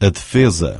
a defesa.